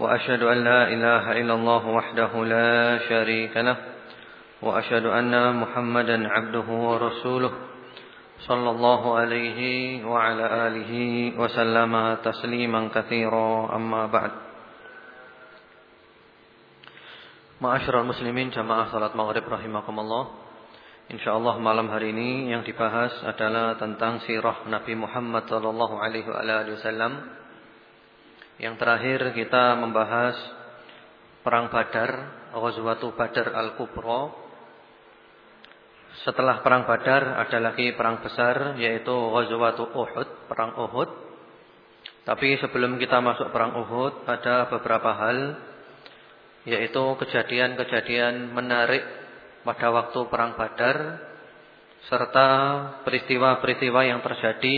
وأشهد أن لا إله إلا الله وحده لا شريك له وأشهد أن محمدا عبده ورسوله صلى الله عليه وعلى آله وسلم تسليما كثيرا. أما بعد Ma'asyiral muslimin jamaah salat maghrib rahimakumullah InsyaAllah malam hari ini yang dibahas adalah tentang sirah Nabi Muhammad sallallahu alaihi wasallam yang terakhir kita membahas perang Badar, Ghazwatu Badar Al-Kubra. Setelah perang Badar ada lagi perang besar yaitu Ghazwatu Uhud, perang Uhud. Tapi sebelum kita masuk perang Uhud ada beberapa hal yaitu kejadian-kejadian menarik pada waktu perang Badar serta peristiwa-peristiwa yang terjadi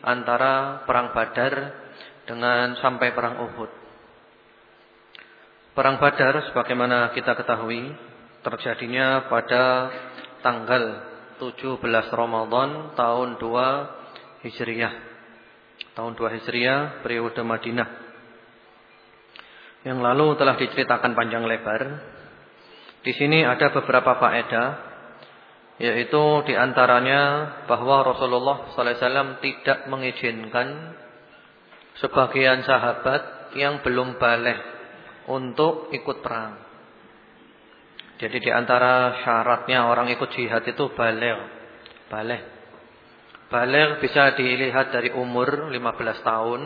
antara perang Badar dengan sampai perang Uhud. Perang Badar sebagaimana kita ketahui terjadinya pada tanggal 17 Ramadan tahun 2 Hijriah. Tahun 2 Hijriah periode Madinah yang lalu telah diceritakan panjang lebar. Di sini ada beberapa faedah yaitu di antaranya bahwa Rasulullah SAW tidak mengizinkan sebagian sahabat yang belum balik untuk ikut perang. Jadi di antara syaratnya orang ikut jihad itu balik, balik. Balik bisa dilihat dari umur 15 tahun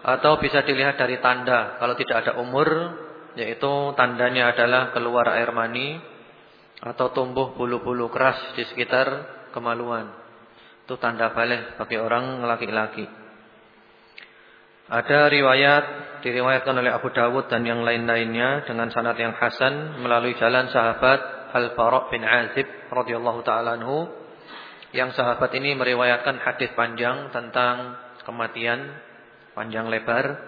atau bisa dilihat dari tanda Kalau tidak ada umur Yaitu tandanya adalah keluar air mani Atau tumbuh bulu-bulu keras di sekitar kemaluan Itu tanda balik bagi orang laki-laki Ada riwayat Diriwayatkan oleh Abu Dawud dan yang lain-lainnya Dengan sanad yang hasan Melalui jalan sahabat Al-Bara' bin Azib radhiyallahu ta'ala anhu Yang sahabat ini meriwayatkan hadis panjang tentang kematian panjang lebar.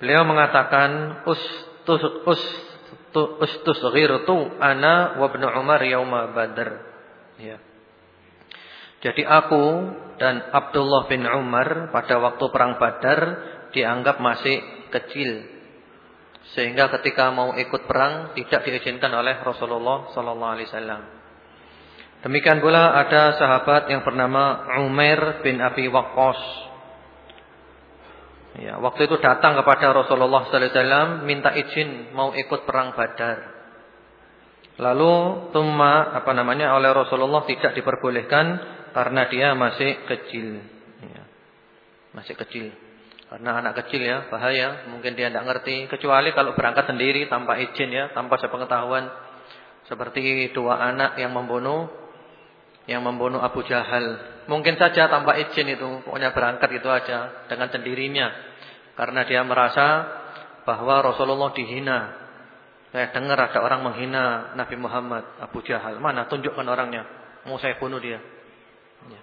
Beliau mengatakan ustus us ustus ghirtu ana wa ibnu Umar yauma Badr. Ya. Jadi aku dan Abdullah bin Umar pada waktu perang Badar dianggap masih kecil. Sehingga ketika mau ikut perang tidak diizinkan oleh Rasulullah sallallahu alaihi wasallam. Demikian pula ada sahabat yang bernama Umair bin Abi Waqqas Ya, waktu itu datang kepada Rasulullah sallallahu alaihi wasallam minta izin mau ikut perang Badar. Lalu tumma apa namanya oleh Rasulullah tidak diperbolehkan karena dia masih kecil. Ya, masih kecil. Karena anak kecil ya bahaya, mungkin dia tidak ngerti kecuali kalau berangkat sendiri tanpa izin ya, tanpa sepengetahuan. Seperti dua anak yang membunuh yang membunuh Abu Jahal Mungkin saja tanpa izin itu, pokoknya berangkat itu aja dengan sendirinya. Karena dia merasa bahwa Rasulullah dihina. Saya dengar ada orang menghina Nabi Muhammad, Abu Jahal. Mana tunjukkan orangnya, mau saya bunuh dia. Ya.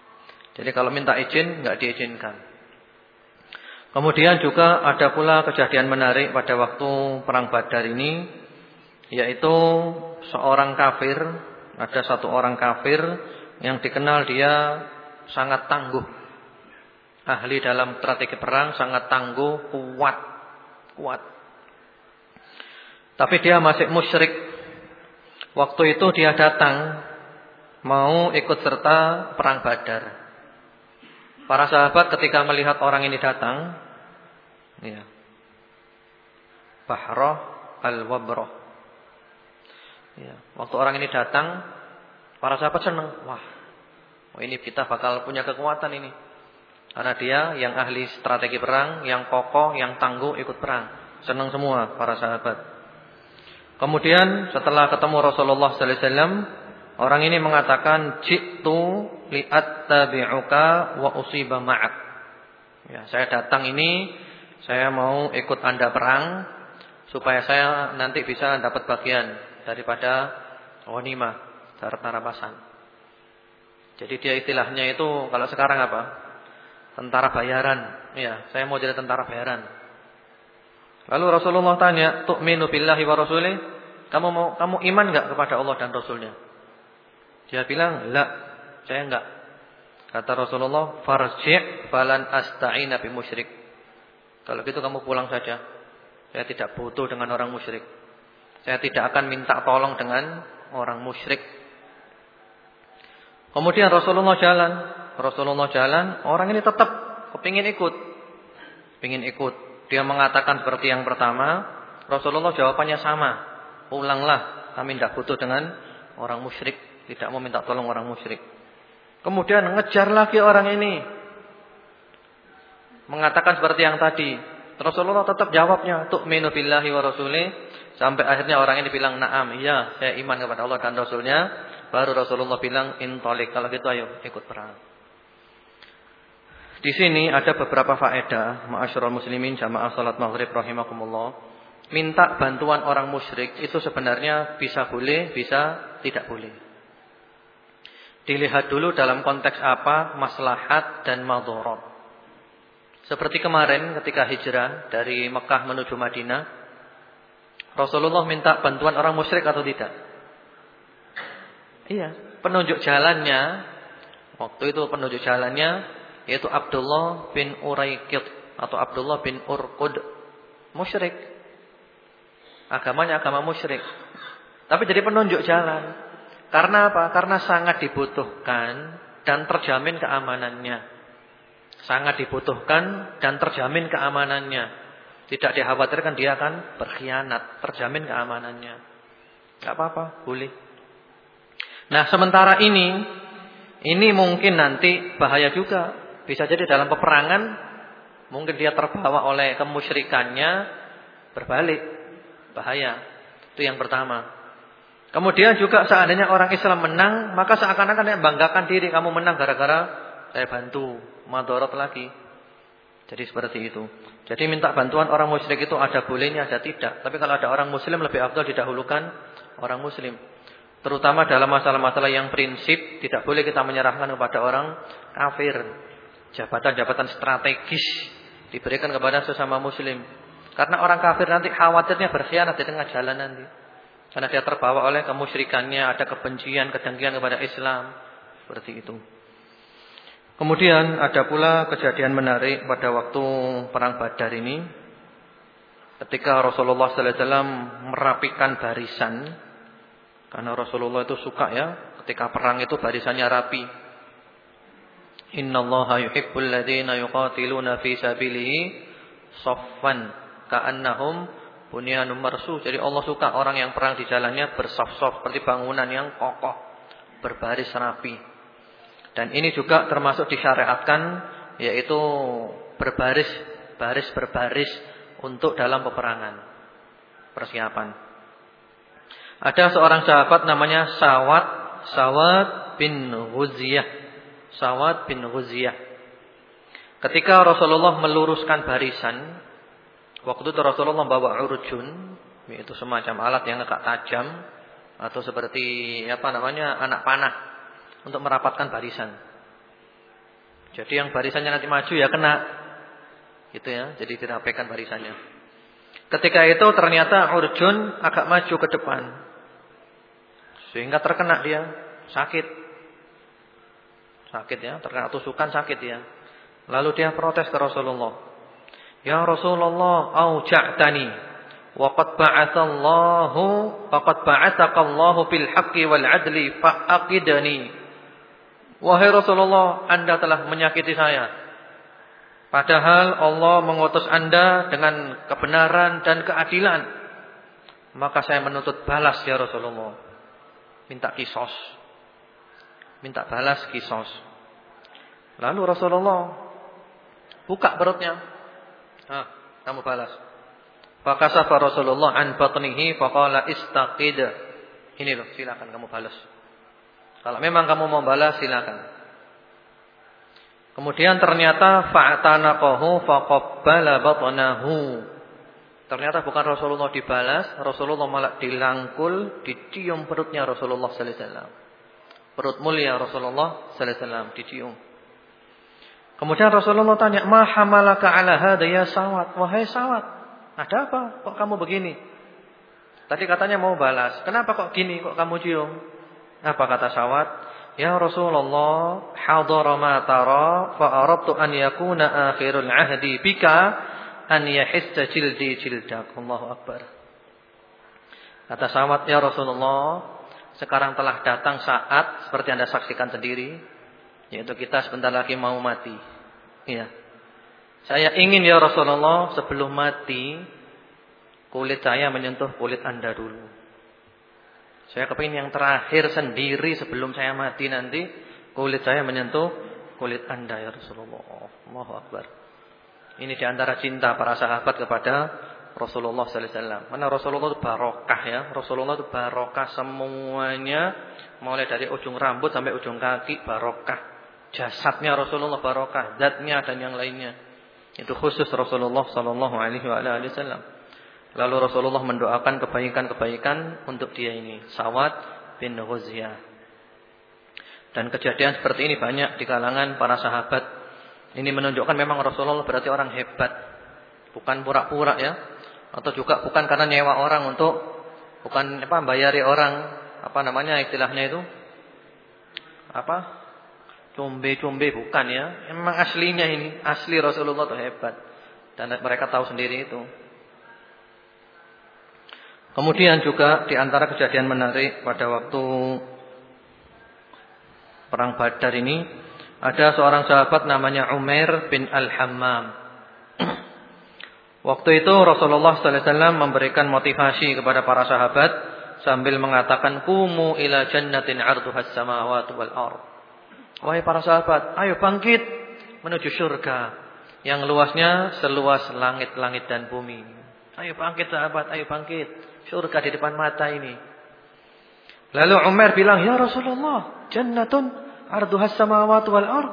Jadi kalau minta izin nggak diizinkan. Kemudian juga ada pula kejadian menarik pada waktu perang Badar ini yaitu seorang kafir, ada satu orang kafir yang dikenal dia sangat tangguh. Ahli dalam strategi perang sangat tangguh, kuat, kuat. Tapi dia masih musyrik. Waktu itu dia datang mau ikut serta perang Badar. Para sahabat ketika melihat orang ini datang, ya. Bahroh al-Wabroh. Ya, waktu orang ini datang, para sahabat senang. Wah, Oh ini kita bakal punya kekuatan ini. Karena dia yang ahli strategi perang, yang kokoh, yang tangguh ikut perang. Senang semua para sahabat. Kemudian setelah ketemu Rasulullah sallallahu alaihi wasallam, orang ini mengatakan, "Jitu li'attabi'uka wa usiba ma'ak." Ya, saya datang ini saya mau ikut Anda perang supaya saya nanti bisa dapat bagian daripada wanima, harta rampasan. Jadi dia istilahnya itu kalau sekarang apa? Tentara bayaran. Ya, saya mau jadi tentara bayaran. Lalu Rasulullah tanya, "Tu'minu billahi wa rasulih?" Kamu mau kamu iman enggak kepada Allah dan Rasulnya? Dia bilang, "La, saya enggak." Kata Rasulullah, "Farji' falan asta'ina bi musyrik." Kalau gitu kamu pulang saja. Saya tidak butuh dengan orang musyrik. Saya tidak akan minta tolong dengan orang musyrik. Kemudian Rasulullah jalan, Rasulullah jalan, orang ini tetap kepingin ikut. Pingin ikut. Dia mengatakan seperti yang pertama, Rasulullah jawabannya sama. Pulanglah, kami tidak butuh dengan orang musyrik, tidak mau minta tolong orang musyrik. Kemudian ngejar lagi orang ini. Mengatakan seperti yang tadi. Rasulullah tetap jawabnya, tu'minu billahi wa rasulih. Sampai akhirnya orang ini bilang, "Na'am, iya, saya iman kepada Allah dan Rasulnya." Baru Rasulullah bilang, "Intolik." Kalau gitu ayo ikut perang. Di sini ada beberapa faedah, ma'asyiral muslimin jamaah salat maghrib rahimakumullah. Minta bantuan orang musyrik itu sebenarnya bisa boleh, bisa tidak boleh. Dilihat dulu dalam konteks apa, maslahat dan madharat. Seperti kemarin ketika hijrah dari Mekah menuju Madinah, Rasulullah minta bantuan orang musyrik atau tidak? Iya, penunjuk jalannya waktu itu penunjuk jalannya yaitu Abdullah bin Uraikid atau Abdullah bin Urqud musyrik. Agamanya agama musyrik. Tapi jadi penunjuk jalan. Karena apa? Karena sangat dibutuhkan dan terjamin keamanannya. Sangat dibutuhkan dan terjamin keamanannya. Tidak dikhawatirkan dia akan berkhianat, terjamin keamanannya. Enggak apa-apa, boleh. Nah, sementara ini ini mungkin nanti bahaya juga bisa jadi dalam peperangan mungkin dia terbawa oleh kemusyrikannya berbalik. Bahaya. Itu yang pertama. Kemudian juga seandainya orang Islam menang, maka seakan-akan dia banggakan diri kamu menang gara-gara saya bantu, madorot lagi. Jadi seperti itu. Jadi minta bantuan orang musyrik itu ada bolehnya, ada tidak. Tapi kalau ada orang muslim lebih afdal didahulukan orang muslim. Terutama dalam masalah-masalah yang prinsip tidak boleh kita menyerahkan kepada orang kafir jabatan-jabatan strategis diberikan kepada sesama muslim. Karena orang kafir nanti khawatirnya berkhianat di tengah jalan nanti. Karena dia terbawa oleh kemusyrikannya, ada kebencian, kedengkian kepada Islam. Seperti itu. Kemudian ada pula kejadian menarik pada waktu perang Badar ini. Ketika Rasulullah sallallahu alaihi wasallam merapikan barisan. Karena Rasulullah itu suka ya, ketika perang itu barisannya rapi. Innallaha yuhibbul ladzina yuqatiluna fi sabilihi saffan ka'annahum bunyanun marsu. Jadi Allah suka orang yang perang di jalannya bersaf-saf seperti bangunan yang kokoh, berbaris rapi. Dan ini juga termasuk disyariatkan yaitu berbaris, baris berbaris untuk dalam peperangan. Persiapan. Ada seorang sahabat namanya Sawat Sawat bin Ghuziyah Sawad bin Ghuziyah. Ketika Rasulullah meluruskan barisan, waktu itu Rasulullah membawa urjun, yaitu semacam alat yang agak tajam atau seperti apa namanya anak panah untuk merapatkan barisan. Jadi yang barisannya nanti maju ya kena, gitu ya. Jadi dirapatkan barisannya. Ketika itu ternyata urjun agak maju ke depan, sehingga terkena dia sakit. Sakit ya, terkena tusukan sakit ya. Lalu dia protes ke Rasulullah. Ya Rasulullah, auja'tani wa qad ba'atsallahu faqad ba'atsakallahu bil haqqi wal 'adli fa'aqidani. Wahai Rasulullah, Anda telah menyakiti saya. Padahal Allah mengutus Anda dengan kebenaran dan keadilan. Maka saya menuntut balas ya Rasulullah. Minta kisos minta balas kisos. Lalu Rasulullah buka perutnya. Ah, kamu balas. Fakasafa Rasulullah an batnihi faqala istaqid. Ini loh, silakan kamu balas. Kalau memang kamu mau balas silakan. Kemudian ternyata fa'tanaqahu faqabbala batnahu. Ternyata bukan Rasulullah dibalas, Rasulullah malah dilangkul, dicium perutnya Rasulullah sallallahu alaihi wasallam. Perut mulia Rasulullah sallallahu alaihi wasallam dicium. Kemudian Rasulullah tanya, "Ma hamalaka ala hadha ya sawat?" Wahai sawat, ada apa? Kok kamu begini? Tadi katanya mau balas. Kenapa kok gini? Kok kamu cium? Apa kata sawat? Ya Rasulullah, hadara ma tara fa aradtu an yakuna akhirul ahdi bika an yahissa jildi jildak. Allahu Akbar. Kata sahabat ya Rasulullah, sekarang telah datang saat seperti Anda saksikan sendiri, yaitu kita sebentar lagi mau mati. Iya. Saya ingin ya Rasulullah sebelum mati kulit saya menyentuh kulit Anda dulu. Saya kepingin yang terakhir sendiri sebelum saya mati nanti kulit saya menyentuh kulit Anda ya Rasulullah. Allahu Akbar. Ini di antara cinta para sahabat kepada Rasulullah sallallahu alaihi wasallam. Mana Rasulullah itu barokah ya. Rasulullah itu barokah semuanya mulai dari ujung rambut sampai ujung kaki barokah. Jasadnya Rasulullah barokah, zatnya dan yang lainnya. Itu khusus Rasulullah sallallahu alaihi wasallam. Lalu Rasulullah mendoakan kebaikan-kebaikan untuk dia ini, Sawat bin Ghuziyah. Dan kejadian seperti ini banyak di kalangan para sahabat ini menunjukkan memang Rasulullah berarti orang hebat. Bukan pura-pura ya. Atau juga bukan karena nyewa orang untuk bukan apa bayari orang, apa namanya istilahnya itu? Apa? Combe-combe bukan ya. Memang aslinya ini, asli Rasulullah itu hebat. Dan mereka tahu sendiri itu. Kemudian juga di antara kejadian menarik pada waktu perang Badar ini ada seorang sahabat namanya Umair bin Al-Hammam. Waktu itu Rasulullah sallallahu alaihi wasallam memberikan motivasi kepada para sahabat sambil mengatakan kumu ila jannatin 'arduhas samawati wal ard. Wahai para sahabat, ayo bangkit menuju surga yang luasnya seluas langit-langit dan bumi. Ayo bangkit sahabat, ayo bangkit. Surga di depan mata ini. Lalu Umar bilang, "Ya Rasulullah, jannatun arduhas samawati wal ard.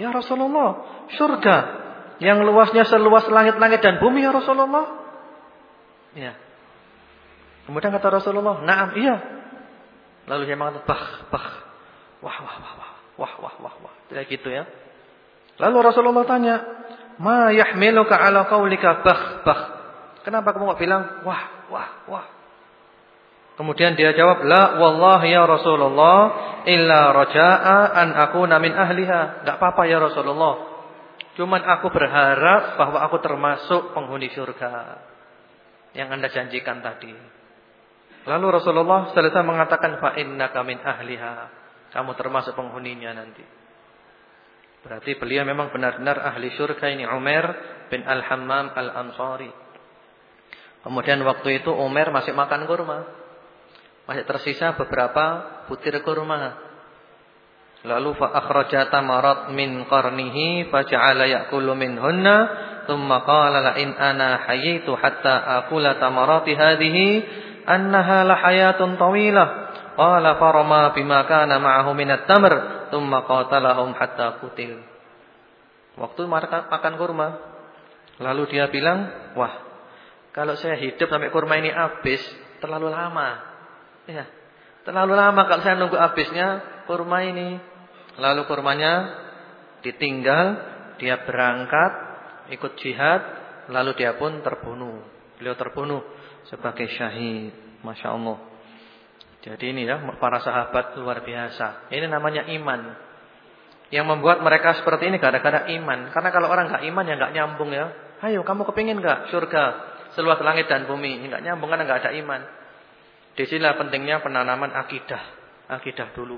Ya Rasulullah, surga yang luasnya seluas langit-langit dan bumi ya Rasulullah. Ya. Kemudian kata Rasulullah, "Na'am, iya." Lalu dia mengatakan, "Bah, bah." Wah, wah, wah, wah. Wah, wah. Tidak gitu ya. Lalu Rasulullah tanya, "Ma yahmiluka ala qaulika bah, bah?" Kenapa kamu bilang wah, wah, wah? Kemudian dia jawab, "La wallahi ya Rasulullah, illa raja'a an akuna min ahliha." Enggak apa-apa ya Rasulullah. Cuman aku berharap bahwa aku termasuk penghuni surga yang Anda janjikan tadi. Lalu Rasulullah selesai mengatakan fa innaka min ahliha. Kamu termasuk penghuninya nanti. Berarti beliau memang benar-benar ahli surga ini Umar bin Al-Hammam Al-Ansari. Kemudian waktu itu Umar masih makan kurma. Masih tersisa beberapa butir kurma. Lalu fa akhraja tamarat min qarnihi fa ja'ala ya'kulu minhunna thumma qala la in ana hayitu hatta akula tamarati hadhihi annaha la hayatun tawilah. Qala farama bima kana ma'ahu min at-tamr thumma qatalahum hatta qutil. Waktu makan kurma, lalu dia bilang, "Wah, kalau saya hidup sampai kurma ini habis, terlalu lama." Ya. Terlalu lama kalau saya nunggu habisnya kurma ini. Lalu kurmanya ditinggal, dia berangkat ikut jihad, lalu dia pun terbunuh. Beliau terbunuh sebagai syahid. Masya Allah. Jadi ini ya para sahabat luar biasa. Ini namanya iman. Yang membuat mereka seperti ini gara-gara iman. Karena kalau orang nggak iman ya nggak nyambung ya. Ayo kamu kepingin nggak surga seluas langit dan bumi? Nggak nyambung karena nggak ada iman. Di sinilah pentingnya penanaman akidah. Akidah dulu.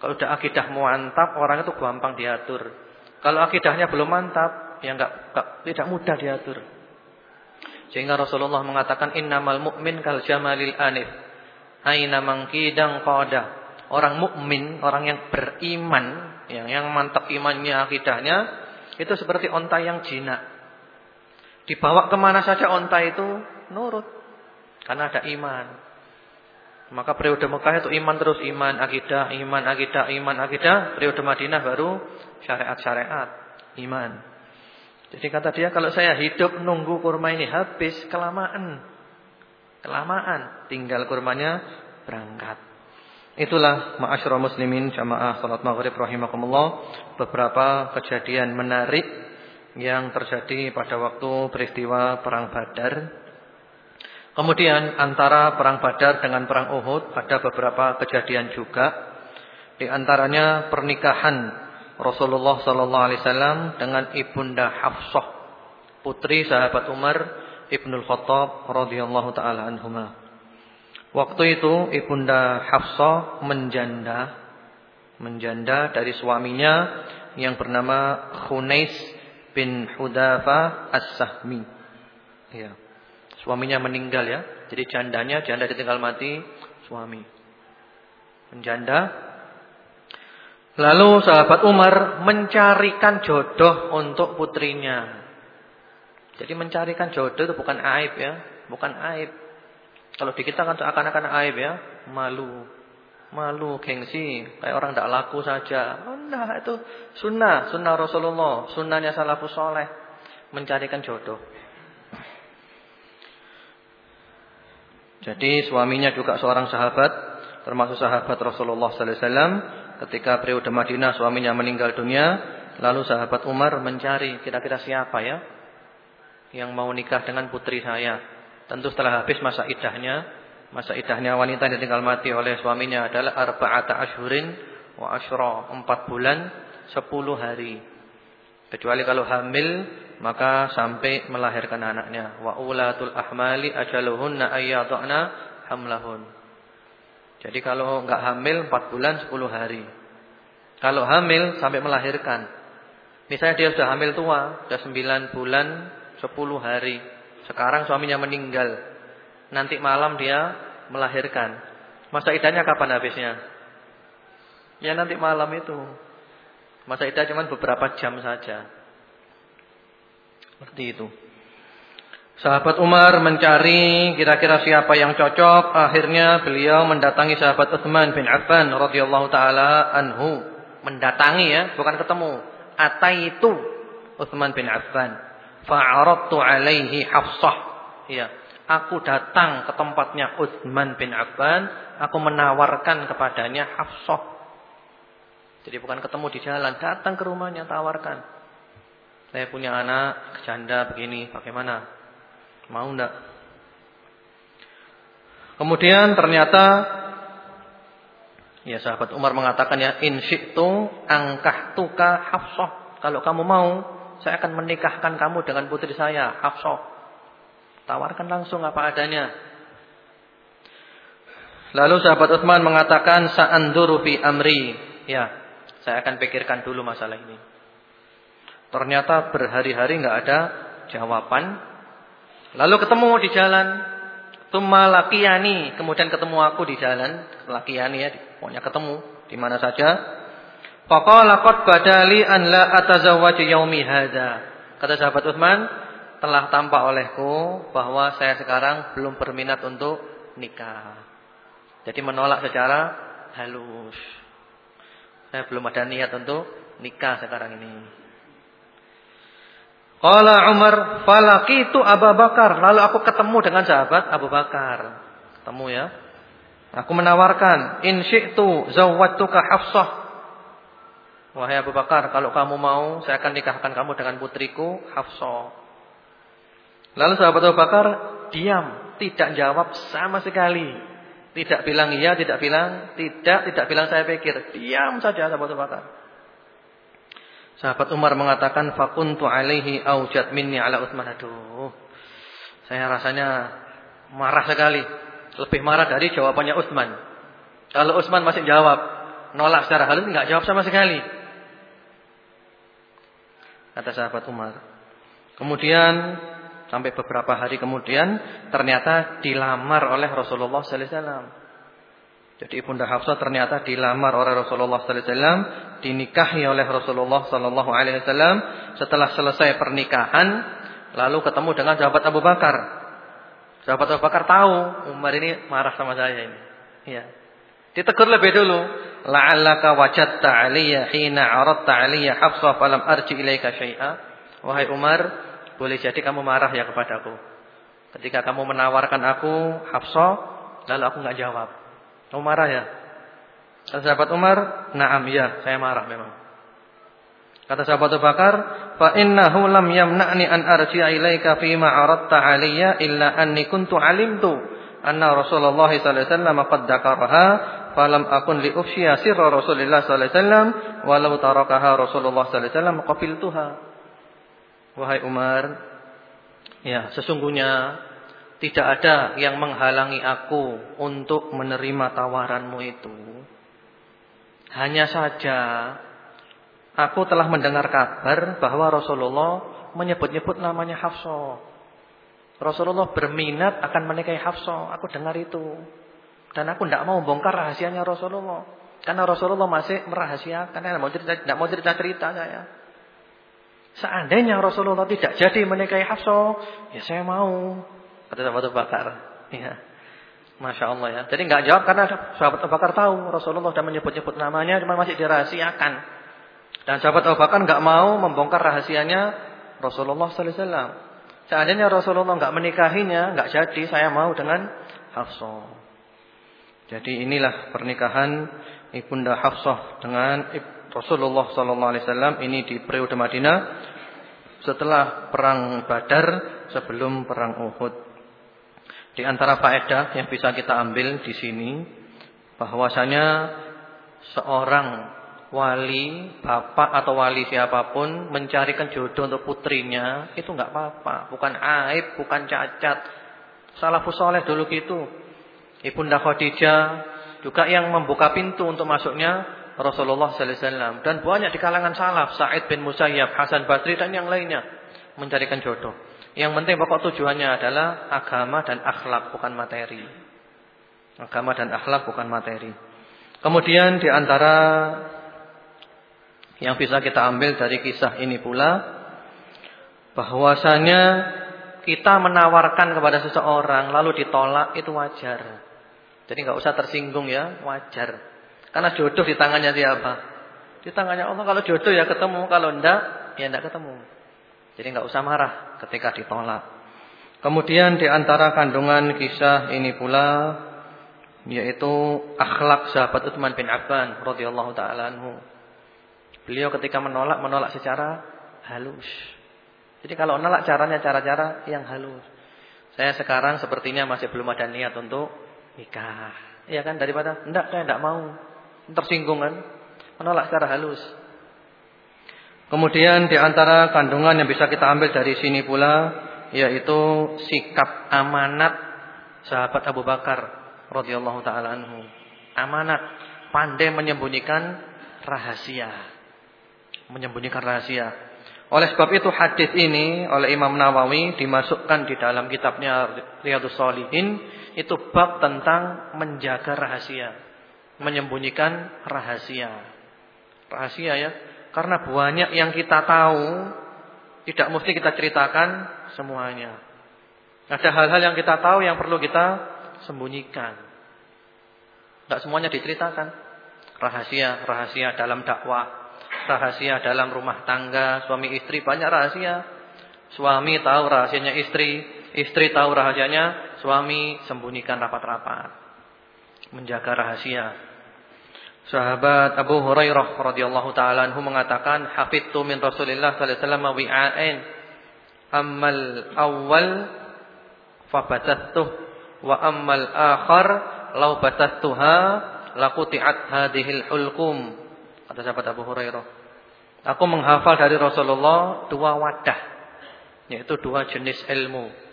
Kalau udah akidah mantap, orang itu gampang diatur. Kalau akidahnya belum mantap, ya enggak, enggak tidak mudah diatur. Sehingga Rasulullah mengatakan innamal mu'min kal jamalil anif. Aina mangkidang qada. Orang mukmin, orang yang beriman, yang yang mantap imannya, akidahnya, itu seperti onta yang jinak. Dibawa ke mana saja onta itu nurut. Karena ada iman. Maka periode Mekah itu iman terus iman, akidah, iman, akidah, iman, akidah. Periode Madinah baru syariat-syariat, iman. Jadi kata dia kalau saya hidup nunggu kurma ini habis kelamaan. Kelamaan, tinggal kurmanya berangkat. Itulah ma'asyara muslimin jamaah salat maghrib rahimakumullah beberapa kejadian menarik yang terjadi pada waktu peristiwa perang Badar. Kemudian antara perang Badar dengan perang Uhud ada beberapa kejadian juga. Di antaranya pernikahan Rasulullah sallallahu alaihi wasallam dengan Ibunda Hafsah, putri sahabat Umar Ibnul Khattab radhiyallahu taala anhumah. Waktu itu Ibunda Hafsah menjanda menjanda dari suaminya yang bernama Khunais bin Hudafa As-Sahmi. Ya. Suaminya meninggal ya. Jadi jandanya janda ditinggal mati suami. Menjanda. Lalu sahabat Umar mencarikan jodoh untuk putrinya. Jadi mencarikan jodoh itu bukan aib ya, bukan aib. Kalau di kita kan akan-akan aib ya, malu. Malu, gengsi, kayak orang tidak laku saja. Oh, nah, itu sunnah, sunnah Rasulullah, sunnahnya salafus soleh. Mencarikan jodoh. Jadi suaminya juga seorang sahabat, termasuk sahabat Rasulullah sallallahu alaihi wasallam. Ketika periode Madinah suaminya meninggal dunia, lalu sahabat Umar mencari kira-kira siapa ya yang mau nikah dengan putri saya. Tentu setelah habis masa idahnya, masa idahnya wanita yang ditinggal mati oleh suaminya adalah arba'ata ashurin wa asyra, empat bulan, sepuluh hari. Kecuali kalau hamil maka sampai melahirkan anaknya. Wa ulatul ahmali ajaluhunna ayyadna hamlahun. Jadi kalau enggak hamil empat bulan sepuluh hari. Kalau hamil sampai melahirkan. Misalnya dia sudah hamil tua, sudah sembilan bulan sepuluh hari. Sekarang suaminya meninggal. Nanti malam dia melahirkan. Masa idahnya kapan habisnya? Ya nanti malam itu. Masa idah cuma beberapa jam saja. Seperti itu. Sahabat Umar mencari kira-kira siapa yang cocok. Akhirnya beliau mendatangi sahabat Uthman bin Affan radhiyallahu taala anhu. Mendatangi ya, bukan ketemu. Ataitu Uthman bin Affan. Fa'aradtu alaihi Hafsah. Ya. Aku datang ke tempatnya Utsman bin Affan, aku menawarkan kepadanya Hafsah. Jadi bukan ketemu di jalan, datang ke rumahnya tawarkan. Saya punya anak janda begini, bagaimana? Mau enggak? Kemudian ternyata ya sahabat Umar mengatakan ya in syi'tu angkahtuka Hafsah. Kalau kamu mau, saya akan menikahkan kamu dengan putri saya, Hafsah. Tawarkan langsung apa adanya. Lalu sahabat Utsman mengatakan sa'anduru fi amri. Ya, saya akan pikirkan dulu masalah ini. Ternyata berhari-hari nggak ada jawaban. Lalu ketemu di jalan. Tumma laqiyani, kemudian ketemu aku di jalan. Laqiyani ya, pokoknya ketemu di mana saja. Faqala qad badali an la atazawwaj yaumi hadza. Kata sahabat Utsman, telah tampak olehku bahwa saya sekarang belum berminat untuk nikah. Jadi menolak secara halus. Saya belum ada niat untuk nikah sekarang ini. Qala Umar, falaqitu Abu Bakar. Lalu aku ketemu dengan sahabat Abu Bakar. Ketemu ya. Aku menawarkan, in syi'tu zawwatuka Hafsah Wahai Abu Bakar, kalau kamu mau, saya akan nikahkan kamu dengan putriku Hafsah. Lalu sahabat Abu Bakar diam, tidak jawab sama sekali. Tidak bilang iya, tidak bilang tidak, tidak bilang saya pikir. Diam saja sahabat Abu Bakar. Sahabat Umar mengatakan fakuntu alaihi aujat minni ala Utsman. Aduh. Saya rasanya marah sekali. Lebih marah dari jawabannya Utsman. Kalau Utsman masih jawab, nolak secara halus enggak jawab sama sekali kata sahabat Umar. Kemudian sampai beberapa hari kemudian ternyata dilamar oleh Rasulullah sallallahu alaihi wasallam. Jadi Ibunda Hafsah ternyata dilamar oleh Rasulullah sallallahu alaihi wasallam, dinikahi oleh Rasulullah sallallahu alaihi wasallam. Setelah selesai pernikahan, lalu ketemu dengan sahabat Abu Bakar. Sahabat Abu Bakar tahu Umar ini marah sama saya ini. Ya. Ditegur lebih dulu. La'allaka wajadta 'alayya hina 'aradta 'alayya Hafsah falam arji ilaika syai'a. Wahai Umar, boleh jadi kamu marah ya kepadaku. Ketika kamu menawarkan aku Hafsah, lalu aku nggak jawab. Kamu marah ya? Kata sahabat Umar, "Na'am ya, saya marah memang." Kata sahabat Abu Bakar, "Fa innahu lam yamna'ni an arji'a ilaika fi ma 'aradta 'alayya illa anni kuntu 'alimtu anna Rasulullah sallallahu alaihi wasallam qad dzakaraha falam akun li ufshiya sirra Rasulillah sallallahu alaihi wasallam walau tarakaha Rasulullah sallallahu alaihi wasallam qabiltuha." Wahai Umar, ya sesungguhnya tidak ada yang menghalangi aku untuk menerima tawaranmu itu. Hanya saja Aku telah mendengar kabar bahwa Rasulullah menyebut-nyebut namanya Hafsah. Rasulullah berminat akan menikahi Hafsah. Aku dengar itu. Dan aku tidak mau bongkar rahasianya Rasulullah. Karena Rasulullah masih merahasiakan. Tidak mau cerita, tidak mau cerita cerita saya. Seandainya Rasulullah tidak jadi menikahi Hafsah, ya saya mau. Kata sahabat Abu Bakar. Ya. Masya Allah ya. Jadi nggak jawab karena sahabat Abu Bakar tahu Rasulullah sudah menyebut-nyebut namanya, cuma masih dirahasiakan. Dan sahabat Abu Bakar enggak mau membongkar rahasianya Rasulullah sallallahu alaihi wasallam. Seandainya Rasulullah enggak menikahinya, enggak jadi saya mau dengan Hafsah. Jadi inilah pernikahan Ibunda Hafsah dengan Rasulullah sallallahu alaihi wasallam ini di periode Madinah setelah perang Badar sebelum perang Uhud. Di antara faedah yang bisa kita ambil di sini bahwasanya seorang wali, bapak atau wali siapa pun mencarikan jodoh untuk putrinya, itu enggak apa-apa, bukan aib, bukan cacat. Salafus saleh dulu gitu. Ibunda Khadijah juga yang membuka pintu untuk masuknya Rasulullah sallallahu alaihi wasallam dan banyak di kalangan salaf, Sa'id bin Musayyab, Hasan Basri dan yang lainnya mencarikan jodoh. Yang penting pokok tujuannya adalah agama dan akhlak bukan materi. Agama dan akhlak bukan materi. Kemudian di antara yang bisa kita ambil dari kisah ini pula bahwasanya kita menawarkan kepada seseorang lalu ditolak itu wajar. Jadi nggak usah tersinggung ya, wajar. Karena jodoh di tangannya siapa? Di tangannya Allah. Kalau jodoh ya ketemu, kalau enggak ya enggak ketemu. Jadi nggak usah marah ketika ditolak. Kemudian di antara kandungan kisah ini pula yaitu akhlak sahabat Utsman bin Affan radhiyallahu taala. Beliau ketika menolak, menolak secara halus. Jadi kalau menolak caranya cara-cara yang halus. Saya sekarang sepertinya masih belum ada niat untuk nikah. Iya kan daripada enggak saya enggak mau. Tersinggung kan? Menolak secara halus. Kemudian di antara kandungan yang bisa kita ambil dari sini pula yaitu sikap amanat sahabat Abu Bakar radhiyallahu taala anhu. Amanat, pandai menyembunyikan rahasia menyembunyikan rahasia. Oleh sebab itu hadis ini oleh Imam Nawawi dimasukkan di dalam kitabnya Riyadhus Shalihin itu bab tentang menjaga rahasia, menyembunyikan rahasia. Rahasia ya, karena banyak yang kita tahu tidak mesti kita ceritakan semuanya. Ada hal-hal yang kita tahu yang perlu kita sembunyikan. Tidak semuanya diceritakan. Rahasia, rahasia dalam dakwah, rahasia dalam rumah tangga, suami istri banyak rahasia. Suami tahu rahasianya istri, istri tahu rahasianya suami, sembunyikan rapat-rapat. Menjaga rahasia. Sahabat Abu Hurairah radhiyallahu taala anhu mengatakan, "Hafidtu min Rasulillah sallallahu alaihi wasallam wi'ain. Ammal awwal fabatattuh wa ammal akhar law batattuha laquti'at hadhil hulqum." Kata sahabat Abu Hurairah. Aku menghafal dari Rasulullah dua wadah. Yaitu dua jenis ilmu.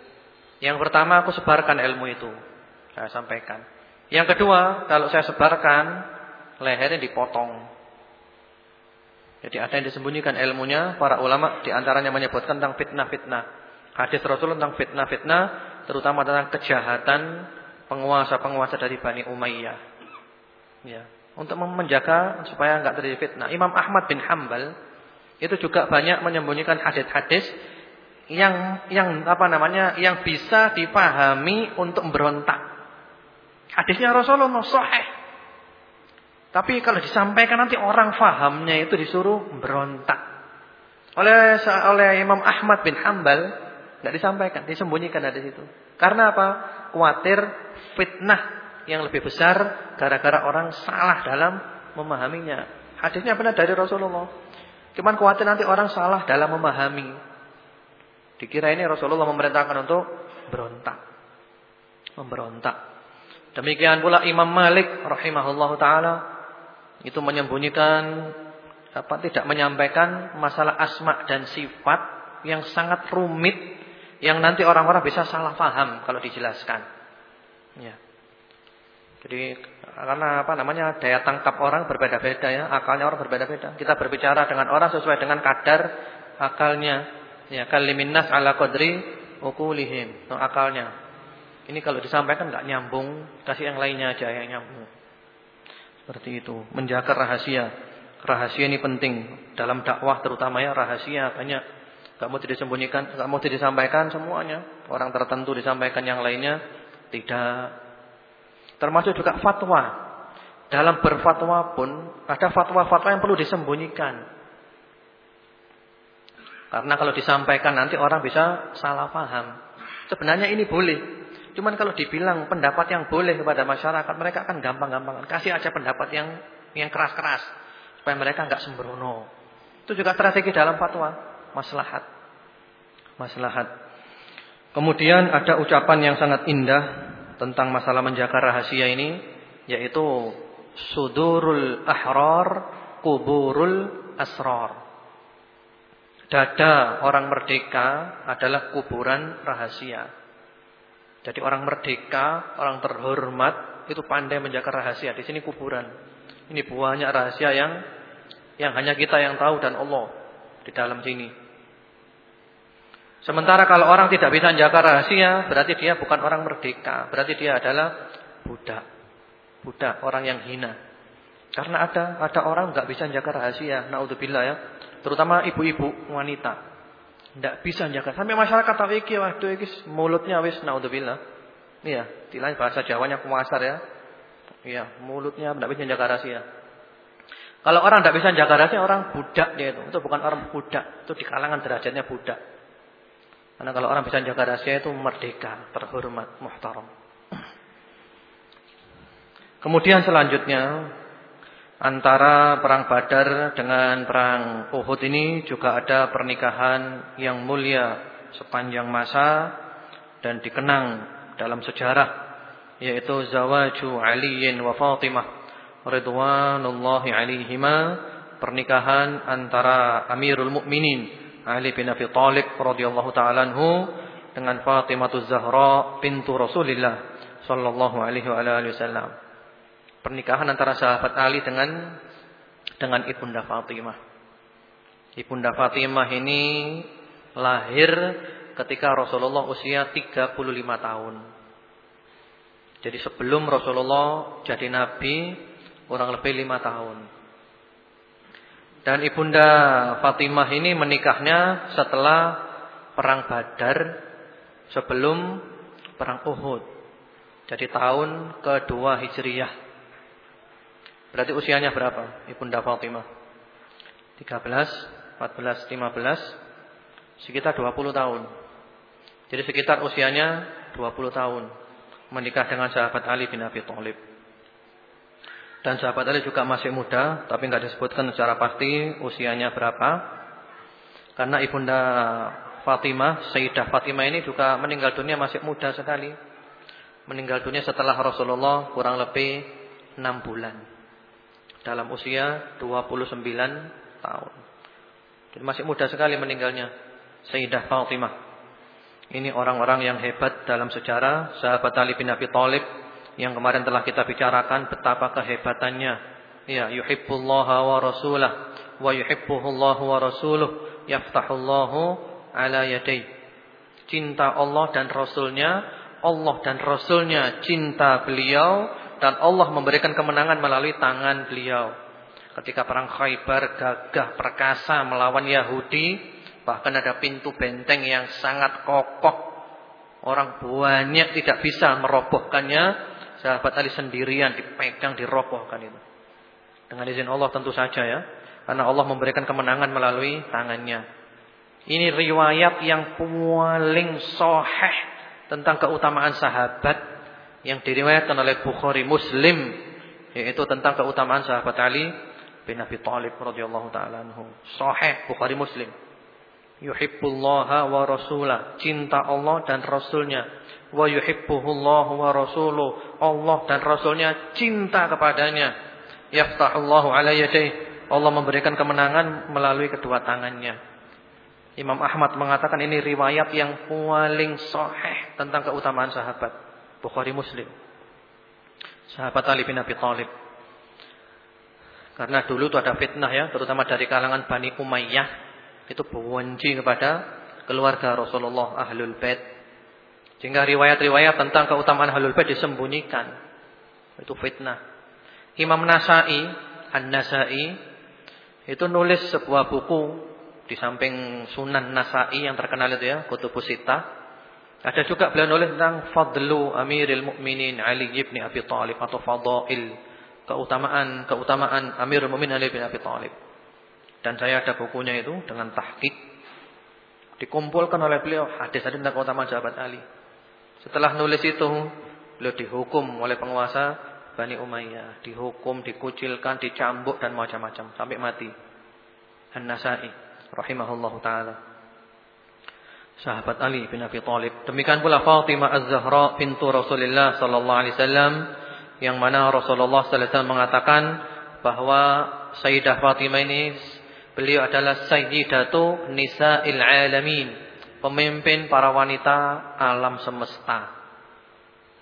Yang pertama aku sebarkan ilmu itu. Saya sampaikan. Yang kedua, kalau saya sebarkan, lehernya dipotong. Jadi ada yang disembunyikan ilmunya. Para ulama di antaranya menyebutkan tentang fitnah-fitnah. Hadis Rasul tentang fitnah-fitnah. Terutama tentang kejahatan penguasa-penguasa dari Bani Umayyah. Ya untuk menjaga supaya enggak terjadi fitnah. Imam Ahmad bin Hambal itu juga banyak menyembunyikan hadis-hadis yang yang apa namanya yang bisa dipahami untuk berontak. Hadisnya Rasulullah sahih. Tapi kalau disampaikan nanti orang fahamnya itu disuruh berontak. Oleh oleh Imam Ahmad bin Hambal nggak disampaikan, disembunyikan dari situ. Karena apa? Khawatir fitnah yang lebih besar gara-gara orang salah dalam memahaminya. Hadisnya benar dari Rasulullah. Cuman khawatir nanti orang salah dalam memahami. Dikira ini Rasulullah memerintahkan untuk berontak. Memberontak. Demikian pula Imam Malik rahimahullahu taala itu menyembunyikan apa tidak menyampaikan masalah asma dan sifat yang sangat rumit yang nanti orang-orang bisa salah paham kalau dijelaskan. Ya. Jadi karena apa namanya daya tangkap orang berbeda-beda ya, akalnya orang berbeda-beda. Kita berbicara dengan orang sesuai dengan kadar akalnya. Ya, kalimin nas ala qadri ukulihim. No, akalnya. Ini kalau disampaikan enggak nyambung, kasih yang lainnya aja yang nyambung. Seperti itu, menjaga rahasia. Rahasia ini penting dalam dakwah terutama ya rahasia banyak Gak mau disembunyikan, gak mau disampaikan semuanya. Orang tertentu disampaikan yang lainnya tidak. Termasuk juga fatwa. Dalam berfatwa pun ada fatwa-fatwa yang perlu disembunyikan. Karena kalau disampaikan nanti orang bisa salah paham. Sebenarnya ini boleh. Cuman kalau dibilang pendapat yang boleh kepada masyarakat, mereka akan gampang-gampang. Kasih aja pendapat yang yang keras-keras supaya mereka nggak sembrono. Itu juga strategi dalam fatwa maslahat. Maslahat. Kemudian ada ucapan yang sangat indah tentang masalah menjaga rahasia ini yaitu sudurul ahrar kuburul asrar. Dada orang merdeka adalah kuburan rahasia. Jadi orang merdeka, orang terhormat itu pandai menjaga rahasia. Di sini kuburan. Ini buahnya rahasia yang yang hanya kita yang tahu dan Allah di dalam sini. Sementara kalau orang tidak bisa menjaga rahasia, berarti dia bukan orang merdeka. Berarti dia adalah budak. Budak, orang yang hina. Karena ada ada orang nggak bisa menjaga rahasia. Naudzubillah ya. Terutama ibu-ibu wanita. Tidak bisa menjaga. Sampai masyarakat tahu iki waduh iki mulutnya wis naudzubillah. Iya, di bahasa Jawanya kuasar ya. Iya, mulutnya tidak bisa menjaga rahasia. Kalau orang tidak bisa menjaga rahasia, orang budak dia itu. Itu bukan orang budak, itu di kalangan derajatnya budak. Karena kalau orang bisa jaga rahasia itu merdeka, terhormat, muhtaram. Kemudian selanjutnya antara perang Badar dengan perang Uhud ini juga ada pernikahan yang mulia sepanjang masa dan dikenang dalam sejarah yaitu zawaju Aliin wa Fatimah ridwanullahi alaihima pernikahan antara Amirul Mukminin Ali bin Abi Thalib radhiyallahu taala anhu dengan Fatimah Zahra pintu Rasulullah sallallahu alaihi wa alihi wasallam. Pernikahan antara sahabat Ali dengan dengan Ibunda Fatimah. Ibunda Fatimah ini lahir ketika Rasulullah usia 35 tahun. Jadi sebelum Rasulullah jadi nabi kurang lebih 5 tahun. Dan Ibunda Fatimah ini menikahnya setelah perang Badar sebelum perang Uhud. Jadi tahun kedua Hijriyah. Berarti usianya berapa Ibunda Fatimah? 13, 14, 15 sekitar 20 tahun. Jadi sekitar usianya 20 tahun menikah dengan sahabat Ali bin Abi Thalib. Dan sahabat Ali juga masih muda, tapi nggak disebutkan secara pasti usianya berapa. Karena ibunda Fatimah, Sayyidah Fatimah ini juga meninggal dunia masih muda sekali. Meninggal dunia setelah Rasulullah kurang lebih 6 bulan. Dalam usia 29 tahun. Jadi masih muda sekali meninggalnya Sayyidah Fatimah. Ini orang-orang yang hebat dalam sejarah. Sahabat Ali bin Abi Thalib yang kemarin telah kita bicarakan betapa kehebatannya. Ya, yuhibbullaha wa rasulah wa yuhibbuhullahu wa rasuluh yaftahullahu ala yadai. Cinta Allah dan Rasulnya, Allah dan Rasulnya cinta beliau dan Allah memberikan kemenangan melalui tangan beliau. Ketika perang Khaybar gagah perkasa melawan Yahudi, bahkan ada pintu benteng yang sangat kokoh. Orang banyak tidak bisa merobohkannya Sahabat Ali sendirian dipegang, dirobohkan itu. Dengan izin Allah tentu saja ya. Karena Allah memberikan kemenangan melalui tangannya. Ini riwayat yang paling sahih tentang keutamaan sahabat yang diriwayatkan oleh Bukhari Muslim yaitu tentang keutamaan sahabat Ali bin Abi Thalib radhiyallahu taala anhu. Sahih Bukhari Muslim. Yuhibbullaha wa rasulah, cinta Allah dan rasulnya. Wa yuhibbuhullahu wa rasuluh, Allah dan rasulnya cinta kepadanya. Yaftahullahu ala yadayhi. Allah memberikan kemenangan melalui kedua tangannya. Imam Ahmad mengatakan ini riwayat yang paling sahih tentang keutamaan sahabat. Bukhari Muslim. Sahabat Ali bin Abi Thalib. Karena dulu itu ada fitnah ya, terutama dari kalangan Bani Umayyah. Itu benci kepada keluarga Rasulullah Ahlul Bait. Sehingga riwayat-riwayat tentang keutamaan Ahlul Bait disembunyikan. Itu fitnah. Imam Nasai, An-Nasai itu nulis sebuah buku di samping Sunan Nasai yang terkenal itu ya, Kutubus Sittah. Ada juga beliau nulis tentang Fadlu Amiril Mukminin Ali bin Abi Thalib atau Fadail, keutamaan keutamaan Amirul Mukminin Ali bin Abi Thalib. Dan saya ada bukunya itu dengan tahqiq dikumpulkan oleh beliau hadis-hadis tentang keutamaan sahabat Ali. Setelah nulis itu, beliau dihukum oleh penguasa Bani Umayyah, dihukum, dikucilkan, dicambuk dan macam-macam sampai mati. An-Nasai rahimahullahu taala. Sahabat Ali bin Abi Thalib. Demikian pula Fatimah Az-Zahra pintu Rasulullah sallallahu alaihi wasallam yang mana Rasulullah sallallahu alaihi wasallam mengatakan bahwa Sayyidah Fatimah ini beliau adalah sayyidatu nisa'il alamin, pemimpin para wanita alam semesta.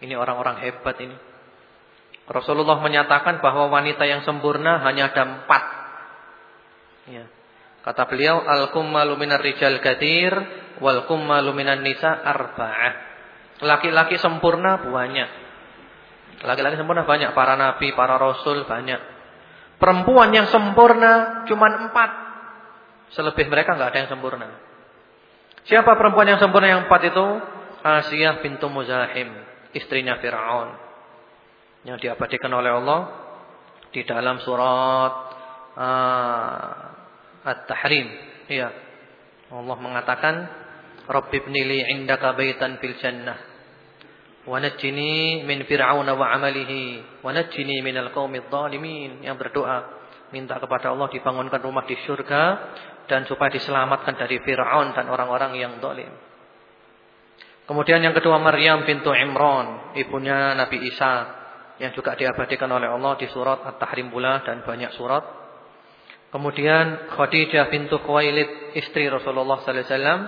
Ini orang-orang hebat ini. Rasulullah menyatakan bahwa wanita yang sempurna hanya ada empat. Ya. Kata beliau, al-kummalu minar rijal kadir wal kummalu minan nisa arba'ah. Laki-laki sempurna banyak. Laki-laki sempurna banyak, para nabi, para rasul banyak. Perempuan yang sempurna cuma empat. Selebih mereka nggak ada yang sempurna. Siapa perempuan yang sempurna yang empat itu? Asiyah bintu Muzahim, istrinya Fir'aun. Yang diabadikan oleh Allah di dalam surat uh, At-Tahrim. Iya. Allah mengatakan, "Rabbibni li 'indaka baitan fil jannah wa najjini min fir'auna wa 'amalihi wa najjini dhalimin." Yang berdoa minta kepada Allah dibangunkan rumah di surga dan supaya diselamatkan dari Firaun dan orang-orang yang zalim. Kemudian yang kedua Maryam bintu Imran, ibunya Nabi Isa yang juga diabadikan oleh Allah di surat At-Tahrim pula dan banyak surat Kemudian Khadijah bintu Khuwailid istri Rasulullah sallallahu alaihi wasallam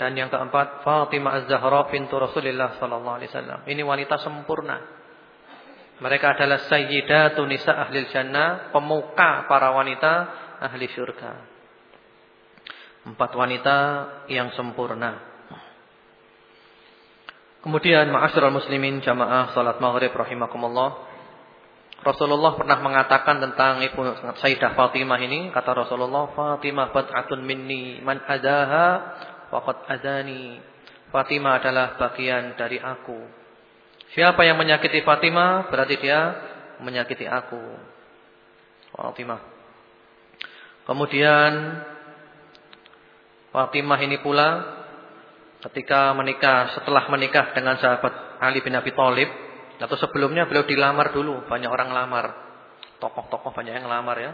dan yang keempat Fatimah Az-Zahra bintu Rasulullah sallallahu alaihi wasallam. Ini wanita sempurna. Mereka adalah sayyidatu nisa ahli jannah, pemuka para wanita ahli surga. Empat wanita yang sempurna. Kemudian ma'asyiral muslimin jamaah salat maghrib rahimakumullah. Rasulullah pernah mengatakan tentang ibu Sayyidah Fatimah ini, kata Rasulullah, Fatimah bad'atun minni, man adaha faqad adani. Fatimah adalah bagian dari aku. Siapa yang menyakiti Fatimah, berarti dia menyakiti aku. Fatimah. Kemudian Fatimah ini pula ketika menikah, setelah menikah dengan sahabat Ali bin Abi Thalib, atau sebelumnya beliau dilamar dulu, banyak orang lamar. Tokoh-tokoh banyak yang lamar ya.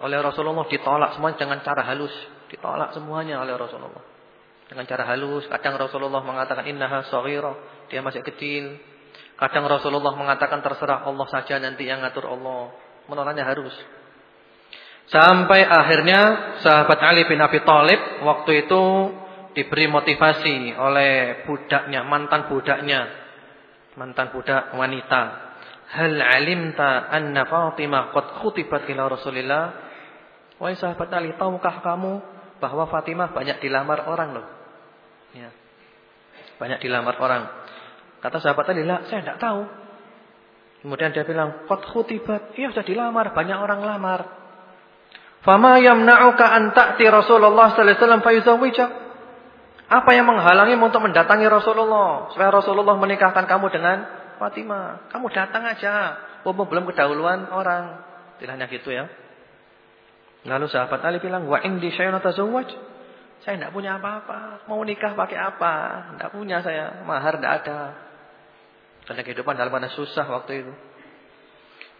Oleh Rasulullah ditolak semua dengan cara halus. Ditolak semuanya oleh Rasulullah. Dengan cara halus. Kadang Rasulullah mengatakan innaha shaghira, dia masih kecil. Kadang Rasulullah mengatakan terserah Allah saja nanti yang ngatur Allah. Menolaknya harus. Sampai akhirnya sahabat Ali bin Abi Thalib waktu itu diberi motivasi oleh budaknya, mantan budaknya mantan budak wanita. Hal alimta anna Fatimah qad khutibat ila Rasulillah? Wahai sahabat Ali, tahukah kamu bahwa Fatimah banyak dilamar orang loh? Ya. Banyak dilamar orang. Kata sahabat Ali, "La, saya tidak tahu." Kemudian dia bilang, "Qad khutibat." Iya, sudah dilamar, banyak orang lamar. Fama yamna'uka an ta'ti Rasulullah sallallahu alaihi wasallam? Apa yang menghalangimu untuk mendatangi Rasulullah? Supaya Rasulullah menikahkan kamu dengan Fatimah. Kamu datang aja. Walaupun belum kedahuluan orang. Tidak hanya gitu ya. Lalu sahabat Ali bilang, Wa indi syai'un tazawwaj. Saya tidak punya apa-apa. Mau nikah pakai apa? Tidak punya saya. Mahar tidak ada. Karena kehidupan dalam mana susah waktu itu.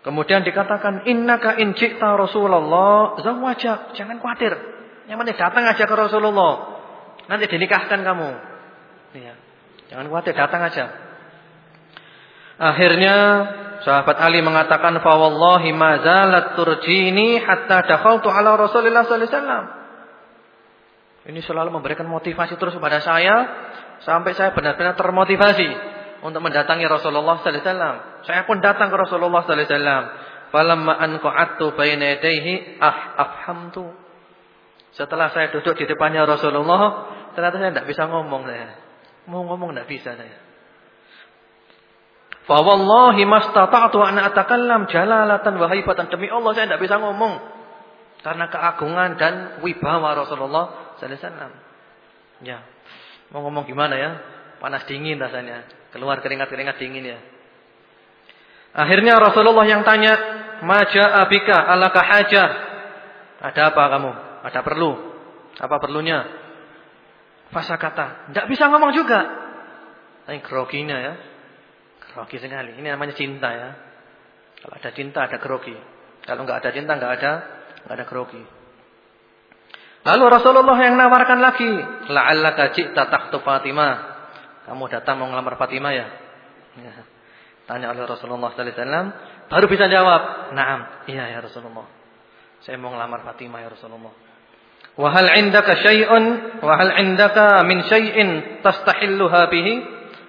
Kemudian dikatakan innaka in ji'ta Rasulullah zawajak. Jangan khawatir. Yang penting datang aja ke Rasulullah. Nanti dinikahkan kamu. Iya. Jangan khawatir, datang aja. Akhirnya sahabat Ali mengatakan fa wallahi ma zalat turjini hatta dakhaltu ala Rasulillah sallallahu alaihi wasallam. Ini selalu memberikan motivasi terus kepada saya sampai saya benar-benar termotivasi untuk mendatangi Rasulullah sallallahu alaihi wasallam. Saya pun datang ke Rasulullah sallallahu alaihi wasallam. Falamma anqa'attu baina yadayhi ah afhamtu. Setelah saya duduk di depannya Rasulullah, ternyata saya tidak bisa ngomong saya. Mau ngomong tidak bisa saya. Fa wallahi mastata'tu an atakallam jalalatan wa haibatan demi Allah saya tidak bisa ngomong karena keagungan dan wibawa Rasulullah sallallahu alaihi wasallam. Ya. Mau ngomong gimana ya? Panas dingin rasanya. Keluar keringat-keringat dingin ya. Akhirnya Rasulullah yang tanya, "Maja abika alaka hajah?" Ada apa kamu? Ada perlu? Apa perlunya? Fasa kata, tidak bisa ngomong juga. Ini groginya ya. Grogi sekali. Ini namanya cinta ya. Kalau ada cinta ada grogi. Kalau nggak ada cinta nggak ada nggak ada grogi. Lalu Rasulullah yang nawarkan lagi, la'allaka ji'ta tahtu Fatimah. Kamu datang mau ngelamar Fatimah ya? ya. Tanya oleh Rasulullah sallallahu alaihi wasallam, baru bisa jawab, "Na'am." Iya ya Rasulullah. Saya mau ngelamar Fatimah ya Rasulullah. Wa hal 'indaka syai'un wa hal 'indaka min syai'in tastahilluha bihi?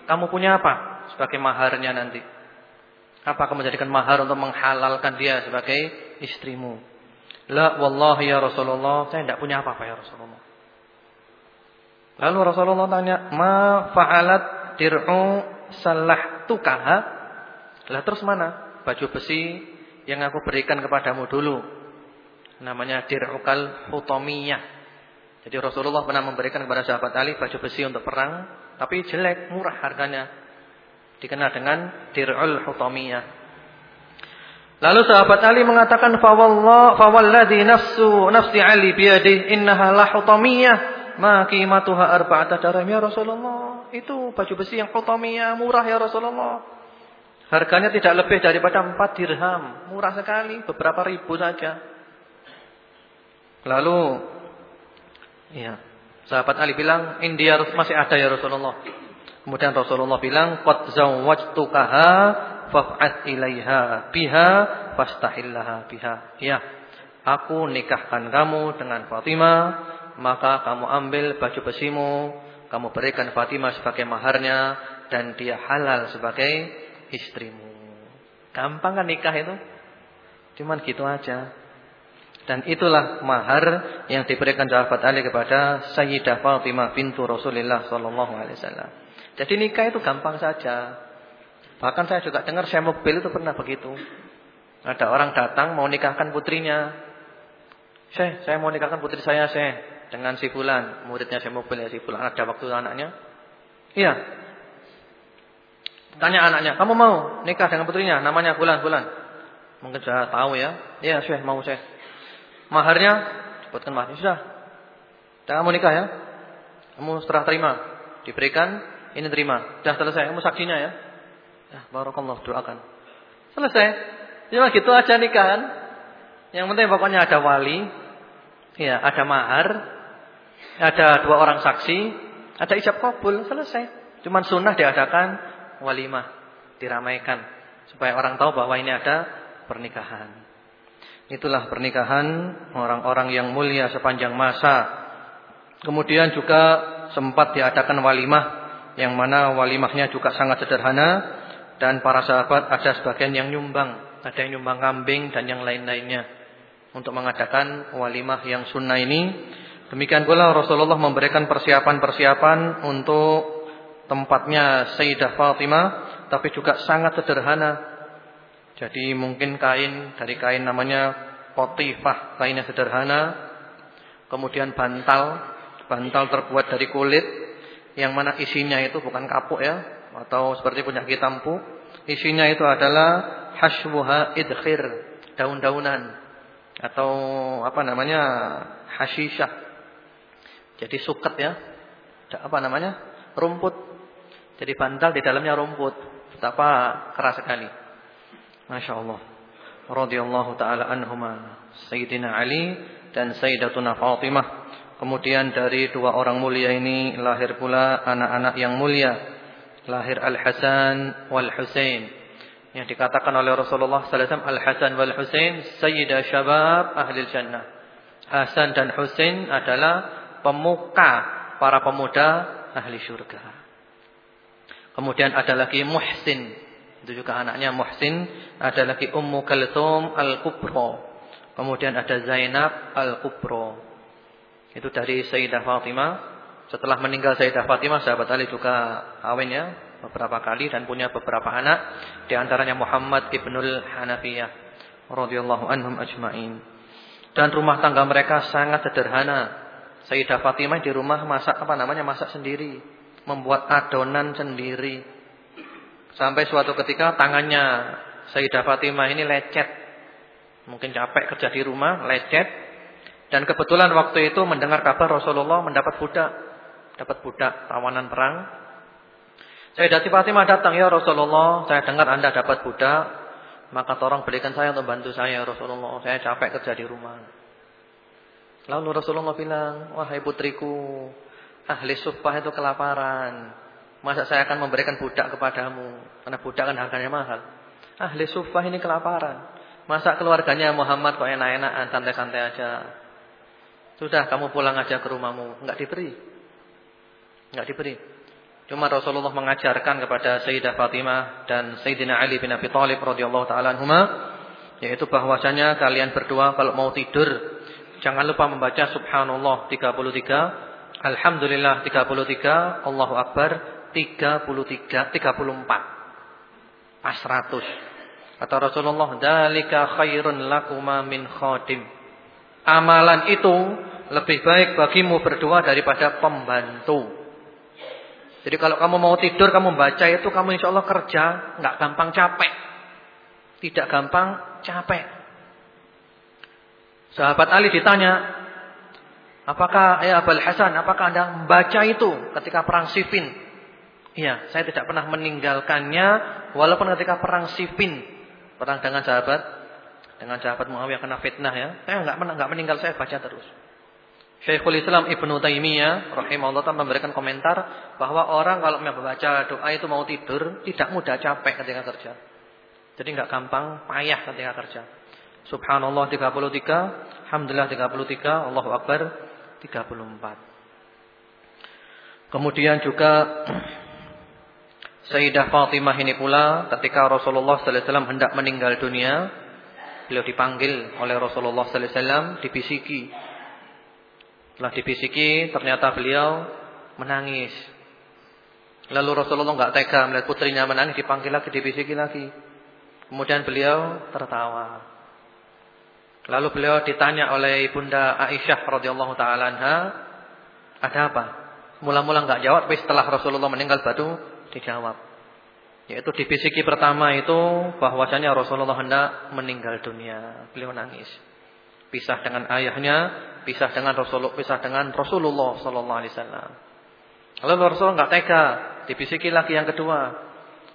Kamu punya apa sebagai maharnya nanti? Apa kamu jadikan mahar untuk menghalalkan dia sebagai istrimu? La wallahi ya Rasulullah, saya tidak punya apa-apa ya Rasulullah. Lalu Rasulullah tanya, "Ma fa'alat dir'u tukaha?" Lah terus mana baju besi yang aku berikan kepadamu dulu? Namanya dir'ukal hutamiyah. Jadi Rasulullah pernah memberikan kepada sahabat Ali baju besi untuk perang, tapi jelek, murah harganya. Dikenal dengan dir'ul hutamiyah. Lalu sahabat Ali mengatakan fawallah fawalladhi nafsu nafsi Ali biyadih innaha lahutamiyah ma qimatuha arba'ata dirham ya Rasulullah. Itu baju besi yang hutamiyah murah ya Rasulullah. Harganya tidak lebih daripada 4 dirham, murah sekali, beberapa ribu saja. Lalu ya, sahabat Ali bilang, "India masih ada ya Rasulullah." Kemudian Rasulullah bilang, "Qad zawwajtukaha faf'at ilaiha biha fastahillaha biha. Ya, aku nikahkan kamu dengan Fatimah, maka kamu ambil baju besimu, kamu berikan Fatimah sebagai maharnya dan dia halal sebagai istrimu. Gampang kan nikah itu? Cuman gitu aja. Dan itulah mahar yang diberikan sahabat Ali kepada Sayyidah Fatimah bintu Rasulullah sallallahu alaihi wasallam. Jadi nikah itu gampang saja. Bahkan saya juga dengar saya mobil itu pernah begitu. Ada orang datang mau nikahkan putrinya. Saya, saya mau nikahkan putri saya, saya dengan si fulan, muridnya saya mobil ya si fulan. Ada waktu anaknya? Iya. Tanya anaknya, kamu mau nikah dengan putrinya? Namanya fulan, fulan. Mungkin sudah tahu ya. Iya, saya mau saya. Maharnya sebutkan mahar. Sudah. Kamu nikah ya. Kamu setelah terima, diberikan, ini terima. Sudah selesai, kamu saksinya ya. Ya, barakallah doakan. Selesai. Cuma gitu aja nikah kan. Yang penting pokoknya ada wali, ya, ada mahar, ada dua orang saksi, ada ijab kabul, selesai. Cuman sunnah diadakan walimah, diramaikan supaya orang tahu bahwa ini ada pernikahan. Itulah pernikahan orang-orang yang mulia sepanjang masa. Kemudian juga sempat diadakan walimah yang mana walimahnya juga sangat sederhana dan para sahabat ada sebagian yang nyumbang, ada yang nyumbang kambing dan yang lain-lainnya untuk mengadakan walimah yang sunnah ini. Demikian pula Rasulullah memberikan persiapan-persiapan untuk tempatnya Sayyidah Fatimah, tapi juga sangat sederhana. Jadi mungkin kain dari kain namanya potifah, kainnya sederhana. Kemudian bantal, bantal terbuat dari kulit yang mana isinya itu bukan kapuk ya, atau seperti punya kitampu, isinya itu adalah hashwuha idkhir, daun-daunan atau apa namanya hashisha. Jadi suket ya. Apa namanya? Rumput. Jadi bantal di dalamnya rumput. Betapa keras sekali. Masya Allah. Radiyallahu ta'ala anhuma. Sayyidina Ali dan Sayyidatuna Fatimah. Kemudian dari dua orang mulia ini lahir pula anak-anak yang mulia. Lahir Al-Hasan wal-Husain. Yang dikatakan oleh Rasulullah sallallahu alaihi wasallam Al-Hasan wal-Husain sayyida syabab ahli jannah. Hasan dan Husain adalah pemuka para pemuda ahli syurga. Kemudian ada lagi Muhsin. Itu juga anaknya Muhsin. Ada lagi Ummu Kalthum Al-Kubra. Kemudian ada Zainab Al-Kubro. Itu dari Sayyidah Fatimah. Setelah meninggal Sayyidah Fatimah, sahabat Ali juga kawin ya beberapa kali dan punya beberapa anak. Di antaranya Muhammad ibnul Hanafiyah radhiyallahu anhum ajmain. Dan rumah tangga mereka sangat sederhana. Sayyidah Fatimah di rumah masak apa namanya? masak sendiri, membuat adonan sendiri. Sampai suatu ketika tangannya Sayyidah Fatimah ini lecet Mungkin capek kerja di rumah, lecet. Dan kebetulan waktu itu mendengar kabar Rasulullah mendapat budak. Dapat budak tawanan perang. Saya dari Fatimah datang, ya Rasulullah, saya dengar Anda dapat budak. Maka tolong berikan saya untuk bantu saya Rasulullah. Saya capek kerja di rumah. Lalu Rasulullah bilang, wahai putriku, ahli sumpah itu kelaparan. Masa saya akan memberikan budak kepadamu? Karena budak kan harganya mahal. Ahli sumpah ini kelaparan. Masa keluarganya Muhammad kok enak-enakan, santai-santai aja. Sudah kamu pulang aja ke rumahmu. Enggak diberi. Enggak diberi. Cuma Rasulullah mengajarkan kepada Sayyidah Fatimah dan Sayyidina Ali bin Abi Thalib radhiyallahu taala anhuma yaitu bahwasanya kalian berdua kalau mau tidur jangan lupa membaca subhanallah 33, alhamdulillah 33, Allahu akbar 33, 34. Pas 100. Kata Rasulullah, "Dzalika khairun lakuma min khadim." Amalan itu lebih baik bagimu berdua daripada pembantu. Jadi kalau kamu mau tidur, kamu baca itu, kamu insya Allah kerja, nggak gampang capek. Tidak gampang capek. Sahabat Ali ditanya, apakah ya Abul Hasan, apakah anda membaca itu ketika perang Siffin? Iya, saya tidak pernah meninggalkannya, walaupun ketika perang Siffin Perang dengan sahabat dengan sahabat Muawiyah kena fitnah ya. Saya enggak enggak meninggal saya baca terus. Syekhul Islam Ibnu Taimiyah rahimahullah taala memberikan komentar bahwa orang kalau membaca doa itu mau tidur tidak mudah capek ketika kerja. Jadi enggak gampang payah ketika kerja. Subhanallah 33, alhamdulillah 33, Allahu akbar 34. Kemudian juga Sayyidah Fatimah ini pula ketika Rasulullah sallallahu alaihi wasallam hendak meninggal dunia, beliau dipanggil oleh Rasulullah sallallahu alaihi wasallam, dibisiki. Setelah dibisiki, ternyata beliau menangis. Lalu Rasulullah enggak tega melihat putrinya menangis, dipanggil lagi, dibisiki lagi. Kemudian beliau tertawa. Lalu beliau ditanya oleh Ibunda Aisyah radhiyallahu taala anha, "Ada apa?" Mula-mula enggak jawab, tapi setelah Rasulullah meninggal baru dijawab. Yaitu di bisiki pertama itu bahwasanya Rasulullah hendak meninggal dunia. Beliau nangis. Pisah dengan ayahnya, pisah dengan Rasulullah, pisah dengan Rasulullah sallallahu alaihi wasallam. Lalu Rasulullah enggak tega, dibisiki lagi yang kedua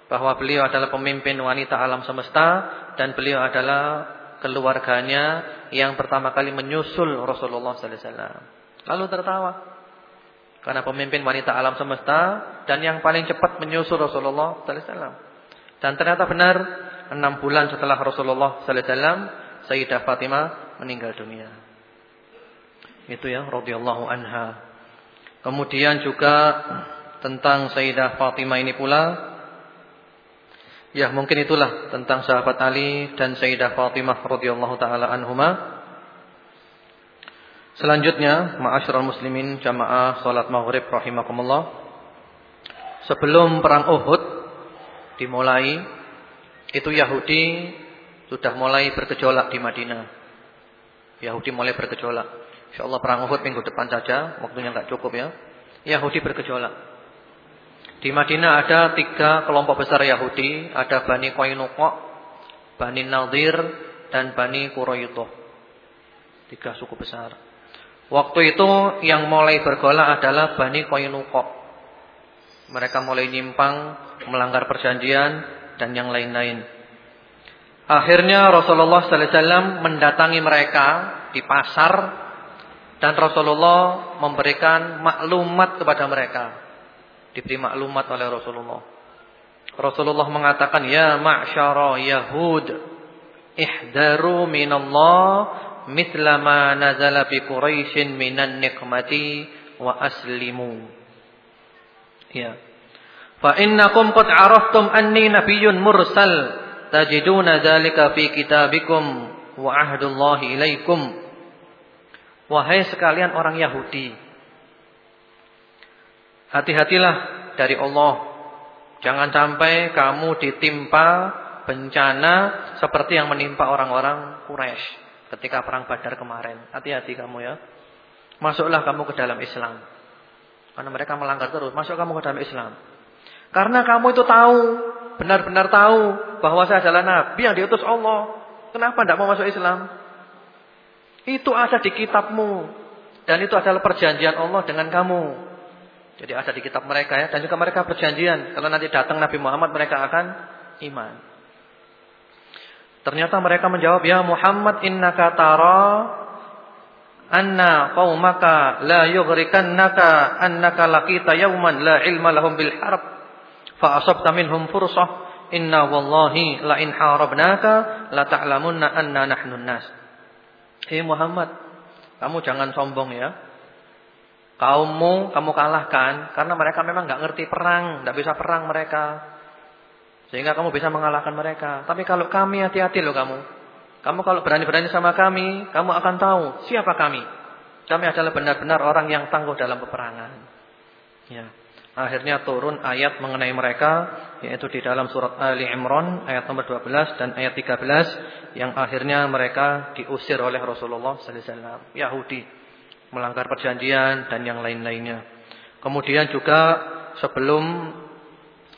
bahwa beliau adalah pemimpin wanita alam semesta dan beliau adalah keluarganya yang pertama kali menyusul Rasulullah sallallahu alaihi wasallam. Lalu tertawa. Karena pemimpin wanita alam semesta dan yang paling cepat menyusul Rasulullah sallallahu alaihi wasallam. Dan ternyata benar enam bulan setelah Rasulullah sallallahu alaihi wasallam Sayyidah Fatimah meninggal dunia. Itu ya radhiyallahu anha. Kemudian juga tentang Sayyidah Fatimah ini pula Ya mungkin itulah tentang sahabat Ali dan Sayyidah Fatimah radhiyallahu taala anhuma. Selanjutnya, ma'asyiral muslimin jamaah salat maghrib rahimakumullah. Sebelum perang Uhud dimulai, itu Yahudi sudah mulai bergejolak di Madinah. Yahudi mulai bergejolak. Insyaallah perang Uhud minggu depan saja, waktunya enggak cukup ya. Yahudi bergejolak. Di Madinah ada tiga kelompok besar Yahudi, ada Bani Qainuqa, Bani Nadir, dan Bani Quraidah. Tiga suku besar. Waktu itu yang mulai bergolak adalah Bani Qainuqa. Mereka mulai nyimpang, melanggar perjanjian dan yang lain-lain. Akhirnya Rasulullah sallallahu alaihi wasallam mendatangi mereka di pasar dan Rasulullah memberikan maklumat kepada mereka. Diberi maklumat oleh Rasulullah. Rasulullah mengatakan, "Ya ma'syara Yahud, ihdaru minallah mithla ma nazala bi Quraisyin minan nikmati wa aslimu. Ya. Fa innakum qad araftum anni nabiyyun mursal tajiduna dzalika fi kitabikum wa ahdullahi ilaikum. Wahai sekalian orang Yahudi, hati-hatilah dari Allah. Jangan sampai kamu ditimpa bencana seperti yang menimpa orang-orang Quraisy ketika perang Badar kemarin. Hati-hati kamu ya. Masuklah kamu ke dalam Islam. Karena mereka melanggar terus. Masuk kamu ke dalam Islam. Karena kamu itu tahu, benar-benar tahu bahwa saya adalah nabi yang diutus Allah. Kenapa tidak mau masuk Islam? Itu ada di kitabmu. Dan itu adalah perjanjian Allah dengan kamu. Jadi ada di kitab mereka ya. Dan juga mereka perjanjian. Kalau nanti datang Nabi Muhammad mereka akan iman. Ternyata mereka menjawab, "Ya Muhammad, innaka tara anna qaumaka la yughrikannaka annaka laqita yawman la ilma lahum bil harb fa asabta minhum fursah inna wallahi la in harabnaka la ta'lamunna anna nahnu nas." Hei Muhammad, kamu jangan sombong ya. Kaummu kamu kalahkan karena mereka memang enggak ngerti perang, enggak bisa perang mereka. Sehingga kamu bisa mengalahkan mereka. Tapi kalau kami hati-hati loh kamu. Kamu kalau berani-berani sama kami, kamu akan tahu siapa kami. Kami adalah benar-benar orang yang tangguh dalam peperangan. Ya. Akhirnya turun ayat mengenai mereka yaitu di dalam surat Ali Imran ayat nomor 12 dan ayat 13 yang akhirnya mereka diusir oleh Rasulullah sallallahu alaihi wasallam. Yahudi melanggar perjanjian dan yang lain-lainnya. Kemudian juga sebelum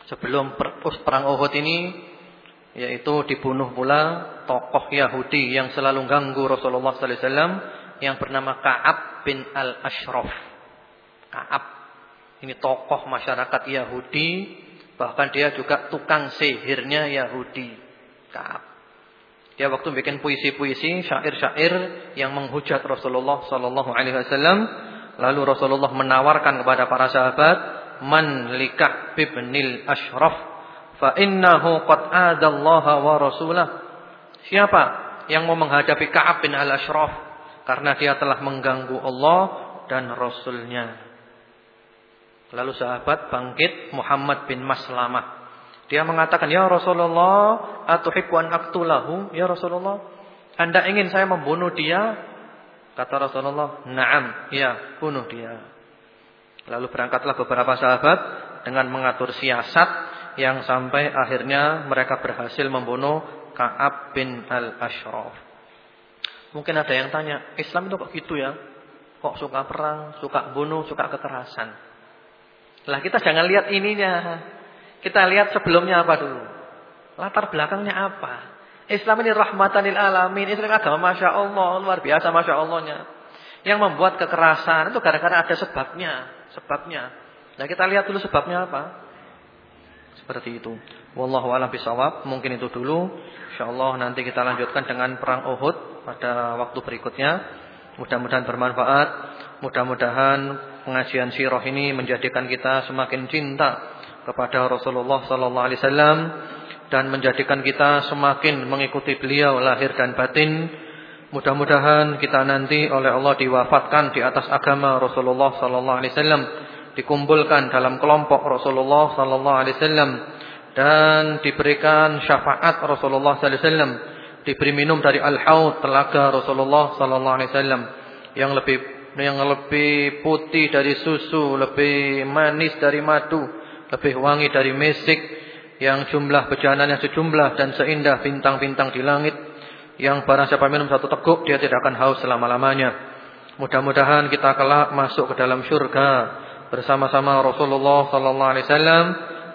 sebelum perang Uhud ini yaitu dibunuh pula tokoh Yahudi yang selalu ganggu Rasulullah sallallahu alaihi wasallam yang bernama Ka'ab bin Al-Ashraf. Ka'ab ini tokoh masyarakat Yahudi bahkan dia juga tukang sihirnya Yahudi. Ka'ab. Dia waktu bikin puisi-puisi, syair-syair yang menghujat Rasulullah sallallahu alaihi wasallam, lalu Rasulullah menawarkan kepada para sahabat man likah bibnil ashraf fa innahu qad adallaha wa rasulah siapa yang mau menghadapi Ka'ab bin al-Ashraf karena dia telah mengganggu Allah dan Rasulnya lalu sahabat bangkit Muhammad bin Maslamah dia mengatakan ya Rasulullah atuhibbu an aqtulahu ya Rasulullah anda ingin saya membunuh dia kata Rasulullah na'am ya bunuh dia Lalu berangkatlah beberapa sahabat dengan mengatur siasat yang sampai akhirnya mereka berhasil membunuh Ka'ab bin Al-Ashraf. Mungkin ada yang tanya, Islam itu kok gitu ya? Kok suka perang, suka bunuh, suka kekerasan? Lah kita jangan lihat ininya. Kita lihat sebelumnya apa dulu. Latar belakangnya apa? Islam ini rahmatan lil alamin. Islam agama Masya Allah. Luar biasa Masya Allahnya. Yang membuat kekerasan itu gara-gara ada sebabnya sebabnya. Nah, kita lihat dulu sebabnya apa. Seperti itu. Wallahu a'lam bishawab. Mungkin itu dulu. Insyaallah nanti kita lanjutkan dengan perang Uhud pada waktu berikutnya. Mudah-mudahan bermanfaat. Mudah-mudahan pengajian sirah ini menjadikan kita semakin cinta kepada Rasulullah sallallahu alaihi wasallam dan menjadikan kita semakin mengikuti beliau lahir dan batin. Mudah-mudahan kita nanti oleh Allah diwafatkan di atas agama Rasulullah sallallahu alaihi wasallam, dikumpulkan dalam kelompok Rasulullah sallallahu alaihi wasallam dan diberikan syafaat Rasulullah sallallahu alaihi wasallam, diberi minum dari al-haud telaga Rasulullah sallallahu alaihi wasallam. Yang lebih yang lebih putih dari susu, lebih manis dari madu, lebih wangi dari mesik, yang jumlah bejananya sejumlah dan seindah bintang-bintang di langit yang barang siapa minum satu teguk dia tidak akan haus selama-lamanya. Mudah-mudahan kita kelak masuk ke dalam syurga bersama-sama Rasulullah sallallahu alaihi wasallam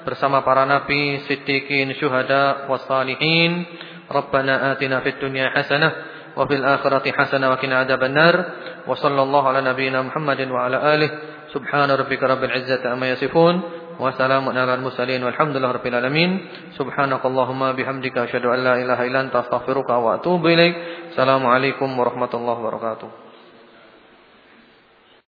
bersama para nabi, siddiqin, syuhada, wassalihin. Rabbana atina fid dunya hasanah وفي الآخرة حسنة وكنا عذاب النار. وصلى الله على نبينا محمد وعلى آله. سبحان ربك رب العزة أما يصفون. وسلام على المسلمين والحمد لله رب العالمين. سبحانك اللهم بحمدك أشهد أن لا إله إلا أنت أستغفرك وأتوب إليك. السلام عليكم ورحمة الله وبركاته.